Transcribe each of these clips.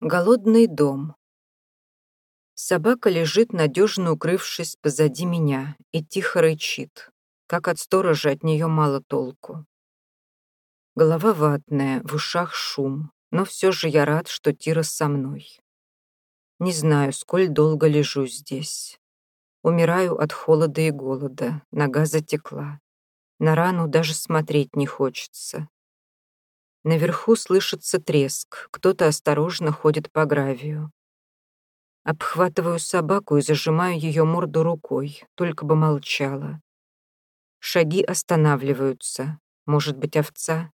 Голодный дом. Собака лежит, надежно укрывшись позади меня, и тихо рычит. Как от сторожа от нее мало толку. Голова ватная, в ушах шум, но все же я рад, что Тира со мной. Не знаю, сколь долго лежу здесь. Умираю от холода и голода, нога затекла. На рану даже смотреть не хочется. Наверху слышится треск, кто-то осторожно ходит по гравию. Обхватываю собаку и зажимаю ее морду рукой, только бы молчала. Шаги останавливаются. Может быть, овца?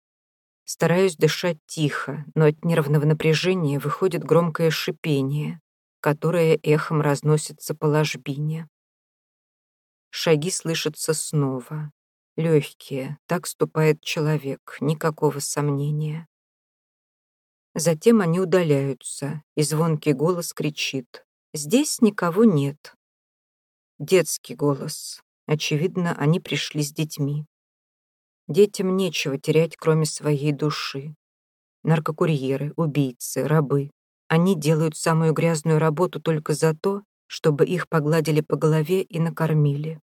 Стараюсь дышать тихо, но от нервного напряжения выходит громкое шипение, которое эхом разносится по ложбине. Шаги слышатся снова. Легкие, так ступает человек, никакого сомнения. Затем они удаляются, и звонкий голос кричит. «Здесь никого нет». Детский голос. Очевидно, они пришли с детьми. Детям нечего терять, кроме своей души. Наркокурьеры, убийцы, рабы. Они делают самую грязную работу только за то, чтобы их погладили по голове и накормили.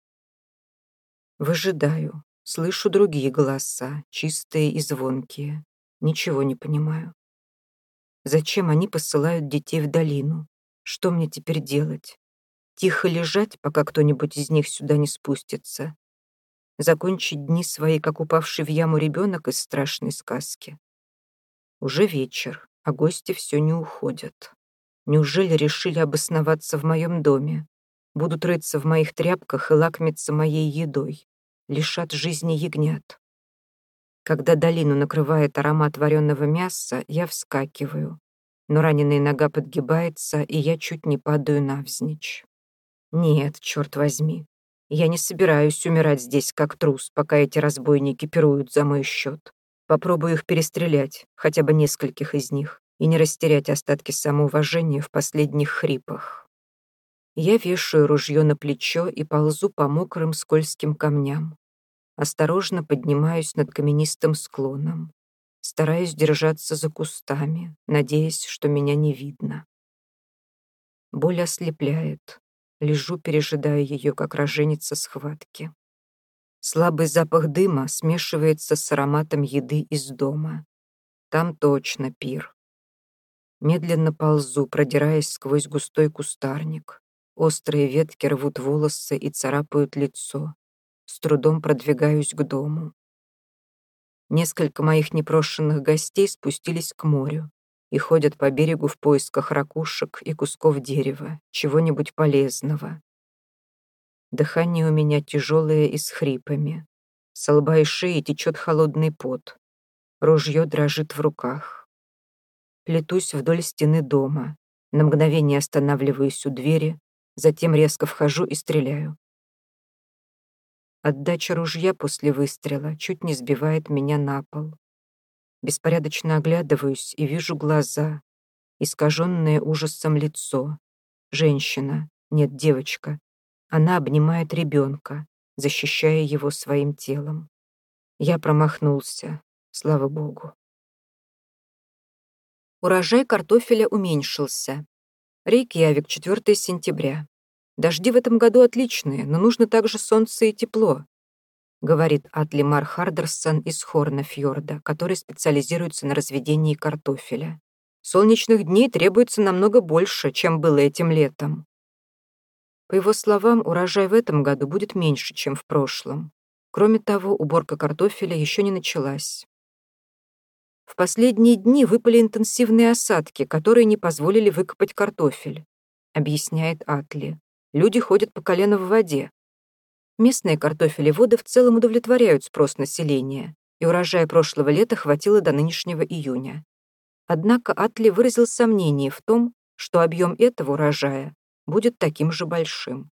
Выжидаю. Слышу другие голоса, чистые и звонкие. Ничего не понимаю. Зачем они посылают детей в долину? Что мне теперь делать? Тихо лежать, пока кто-нибудь из них сюда не спустится? Закончить дни свои, как упавший в яму ребенок из страшной сказки? Уже вечер, а гости все не уходят. Неужели решили обосноваться в моем доме? Будут рыться в моих тряпках и лакмиться моей едой лишат жизни ягнят. Когда долину накрывает аромат вареного мяса, я вскакиваю, но раненая нога подгибается, и я чуть не падаю навзничь. Нет, черт возьми, я не собираюсь умирать здесь как трус, пока эти разбойники пируют за мой счет. Попробую их перестрелять, хотя бы нескольких из них, и не растерять остатки самоуважения в последних хрипах. Я вешаю ружье на плечо и ползу по мокрым скользким камням. Осторожно поднимаюсь над каменистым склоном. Стараюсь держаться за кустами, надеясь, что меня не видно. Боль ослепляет. Лежу, пережидая ее, как роженица схватки. Слабый запах дыма смешивается с ароматом еды из дома. Там точно пир. Медленно ползу, продираясь сквозь густой кустарник. Острые ветки рвут волосы и царапают лицо с трудом продвигаюсь к дому. Несколько моих непрошенных гостей спустились к морю и ходят по берегу в поисках ракушек и кусков дерева, чего-нибудь полезного. Дыхание у меня тяжелое и с хрипами. С лба и шеи течет холодный пот. Ружье дрожит в руках. Плетусь вдоль стены дома. На мгновение останавливаюсь у двери, затем резко вхожу и стреляю. Отдача ружья после выстрела чуть не сбивает меня на пол. Беспорядочно оглядываюсь и вижу глаза, искаженное ужасом лицо. Женщина, нет, девочка. Она обнимает ребенка, защищая его своим телом. Я промахнулся, слава богу. Урожай картофеля уменьшился. Рейкьявик, 4 сентября. Дожди в этом году отличные, но нужно также солнце и тепло, говорит Атлимар Хардерсон из Хорнафьорда, который специализируется на разведении картофеля. Солнечных дней требуется намного больше, чем было этим летом. По его словам, урожай в этом году будет меньше, чем в прошлом. Кроме того, уборка картофеля еще не началась. В последние дни выпали интенсивные осадки, которые не позволили выкопать картофель, объясняет Атли. Люди ходят по колено в воде. Местные картофелеводы в целом удовлетворяют спрос населения, и урожая прошлого лета хватило до нынешнего июня. Однако Атли выразил сомнение в том, что объем этого урожая будет таким же большим.